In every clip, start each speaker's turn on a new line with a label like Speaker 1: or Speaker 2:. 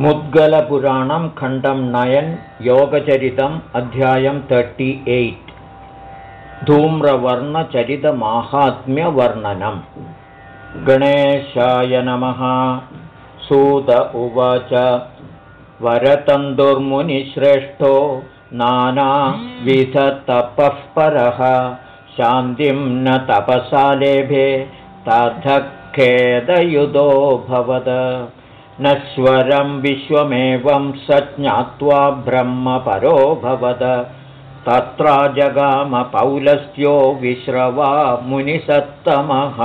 Speaker 1: मुद्गलपुराणं खण्डं नयन् योगचरितम् अध्यायं तर्टि एय्ट् धूम्रवर्णचरितमाहात्म्यवर्णनम् गणेशाय नमः। सूत उवाच। वरतन्दुर्मुनिश्रेष्ठो नानाविधतपः परः। शान्तिं न तपसालेभे तथखेदयुधो भवद नश्वरं विश्वमेवं स ज्ञात्वा ब्रह्मपरोऽभवद तत्र जगामपौलस्त्यो विश्रवा मुनिसत्तमः।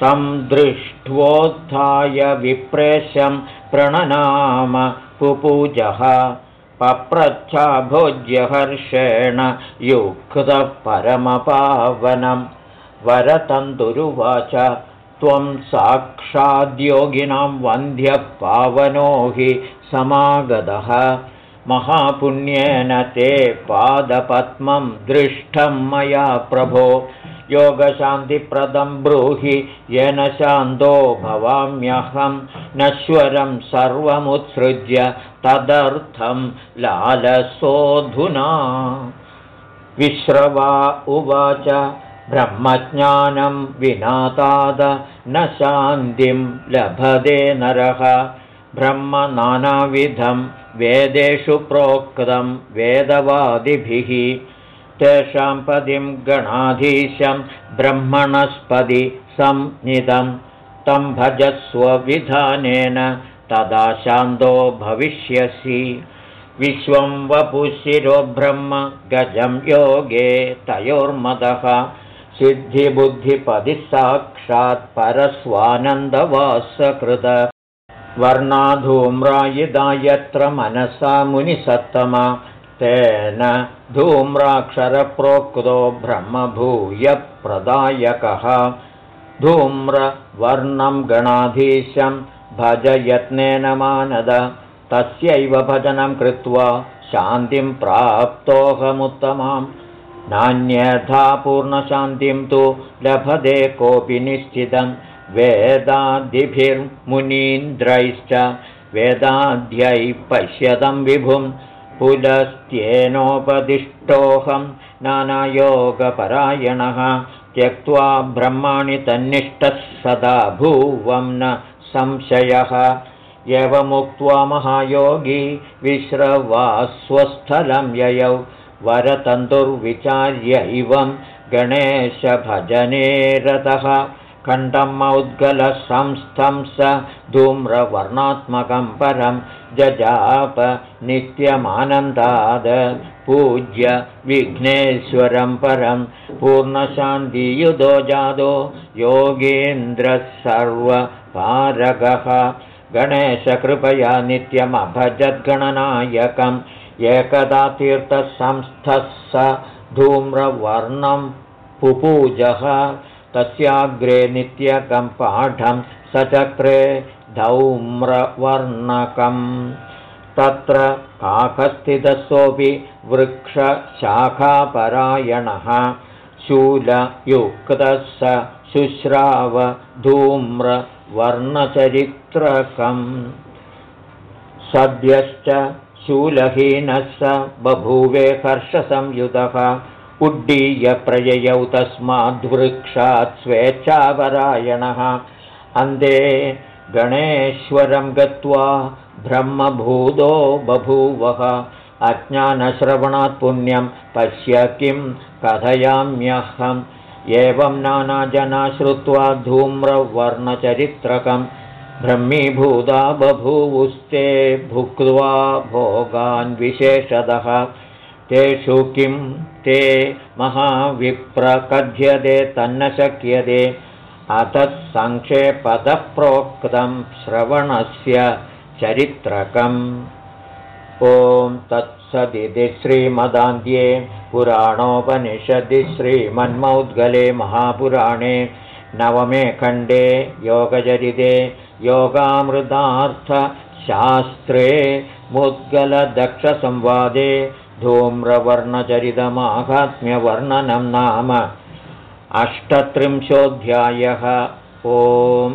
Speaker 1: तं दृष्ट्वोत्थाय विप्रेशं प्रणनाम पुपूजः। पप्रच्छाभोज्यहर्षेण युक्तः परमपावनं। वरतन्तुरुवाच त्वं साक्षाद्योगिनां वन्ध्यः पावनो हि समागतः। महापुण्येन ते पादपद्मं दृष्टं मया प्रभो। योगशान्तिप्रदं ब्रूहि येन शान्तो भवाम्यहं। नश्वरं सर्वमुत्सृज्य तदर्थं लालसोऽधुना। विश्रवा उवाच ब्रह्मज्ञानं विनाताद न शान्तिं लभते नरः। ब्रह्म नानाविधं वेदेषु प्रोक्तं वेदवादिभिः। तेषां पदिं गणाधीशं ब्रह्मणस्पदि संनिधं तं भजस्वविधानेन तदा शान्तो भविष्यसि। विश्वं वपुशिरो ब्रह्म गजं योगे तयोर्मदः सिद्धिबुद्धिपदि साक्षात् परस्वानन्दवासकृत वर्णाधूम्रायिदा यत्र मनसा मुनिसत्तमा। तेन धूम्राक्षरप्रोक्तो ब्रह्मभूयप्रदायकः। धूम्रवर्णं गणाधीशं भजयत्नेन मानद। तस्यैव भजनं कृत्वा शान्तिं प्राप्तोऽहमुत्तमाम् नान्यथा पूर्णशान्तिं तु लभते कोऽपि निश्चितं। वेदादिभिर्मुनीन्द्रैश्च वेदाद्यैः पश्यतं विभुं पुलस्त्येनोपदिष्टोऽहं नानायोगपरायणः। त्यक्त्वा ब्रह्माणि तन्निष्ठः सदा भुवं न संशयः। एवमुक्त्वा महायोगी विश्रवा स्वस्थलं ययौ इवं गणेशभजने रतः खण्डमौद्गलसंस्थं स धूम्रवर्णात्मकं परं जजाप नित्यमानन्दाद पूज्य विघ्नेश्वरं परं पूर्णशान्तियुधो जादो योगेन्द्रः सर्वपारगः गणेशकृपया नित्यमभजद्गणनायकम् एकदा तीर्थसंस्थः स धूम्रवर्णं पुपूजः। तस्याग्रे नित्यकं पाठं सचक्रे धौम्रवर्णकम्। तत्र काकस्थितसोऽपि वृक्षशाखापरायणः। शूलयुक्तः स शुश्राव धूम्रवर्णचरित्रकम् सद्यश्च शूलहीनः स बभूवे हर्षसंयुतः उड्डीयप्रययौ तस्माद्वृक्षात् स्वेच्छापरायणः अन्ते गणेश्वरं गत्वा ब्रह्मभूतो बभूवः। अज्ञानश्रवणात् पुण्यं पश्य किं कथयाम्यहम् एवं नानाजना श्रुत्वा धूम्रवर्णचरित्रकम् ब्रह्मीभूता बभूवुस्ते भुक्त्वा भोगान् विशेषतः। तेषु किं ते महाविप्रकथ्यते तन्न शक्यते। अतत्सङ्क्षेपतः प्रोक्तं श्रवणस्य चरित्रकम् ॐ तत्सदिति श्रीमदान्ध्ये पुराणोपनिषदि श्रीमन्मौद्गले महापुराणे नवमे खण्डे योगचरिते योगामृतार्थशास्त्रे मुद्गलदक्षसंवादे धूम्रवर्णचरितमाहात्म्यवर्णनं नाम अष्टत्रिंशोऽध्यायः। ओम्